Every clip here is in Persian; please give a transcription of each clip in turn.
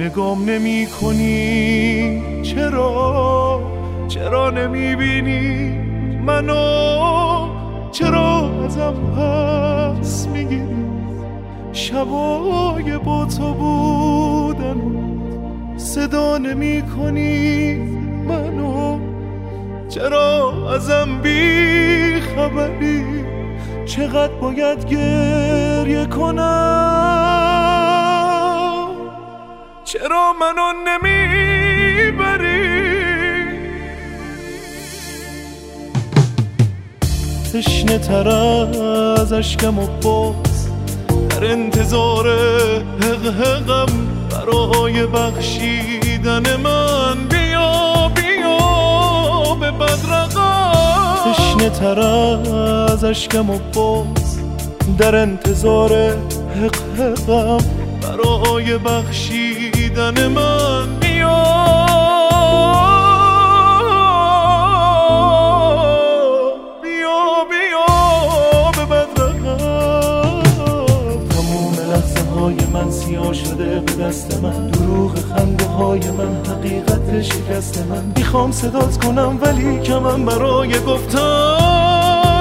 نگام نمی کنی. چرا؟ چرا نمی بینی منو؟ چرا ازم پس می‌گیری؟ شبای با تو بودن صدا نمی کنی منو؟ چرا ازم بی خبری چقدر باید گریه کنم؟ چرا منو نمی‌بری؟ تشنه تر از اشکم و باز در انتظار حق برای بخشیدن من. بیا بیا به بدرقم. تشنه تر از اشکم و باز در انتظار حق برای بخشیدن من بیا بیا بیا به بدرقم تموم لحظه های من سیاه شده به دست من. دروغ خنده های من حقیقت شکست من. می‌خوام صدات کنم ولی کمم برای گفتن.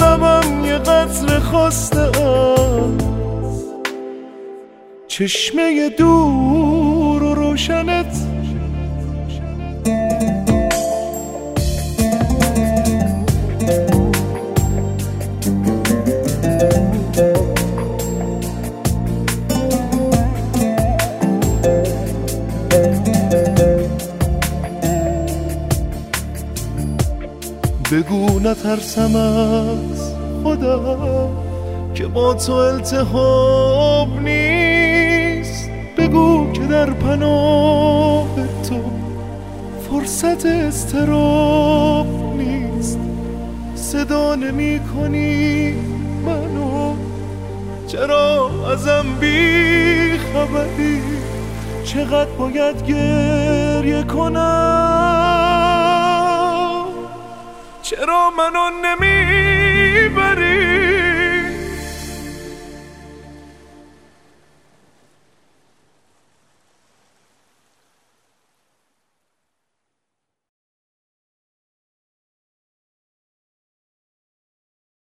لبم یه قطر است چشمه دور و روشنت. بگو نترسم از خدا که با تو التحاب نیست. که در پناه تو فرصت استراب نیست. صدا نمی کنی منو. چرا ازم بی خبری؟ چقدر باید گریه کنم؟ چرا منو نمی‌بری؟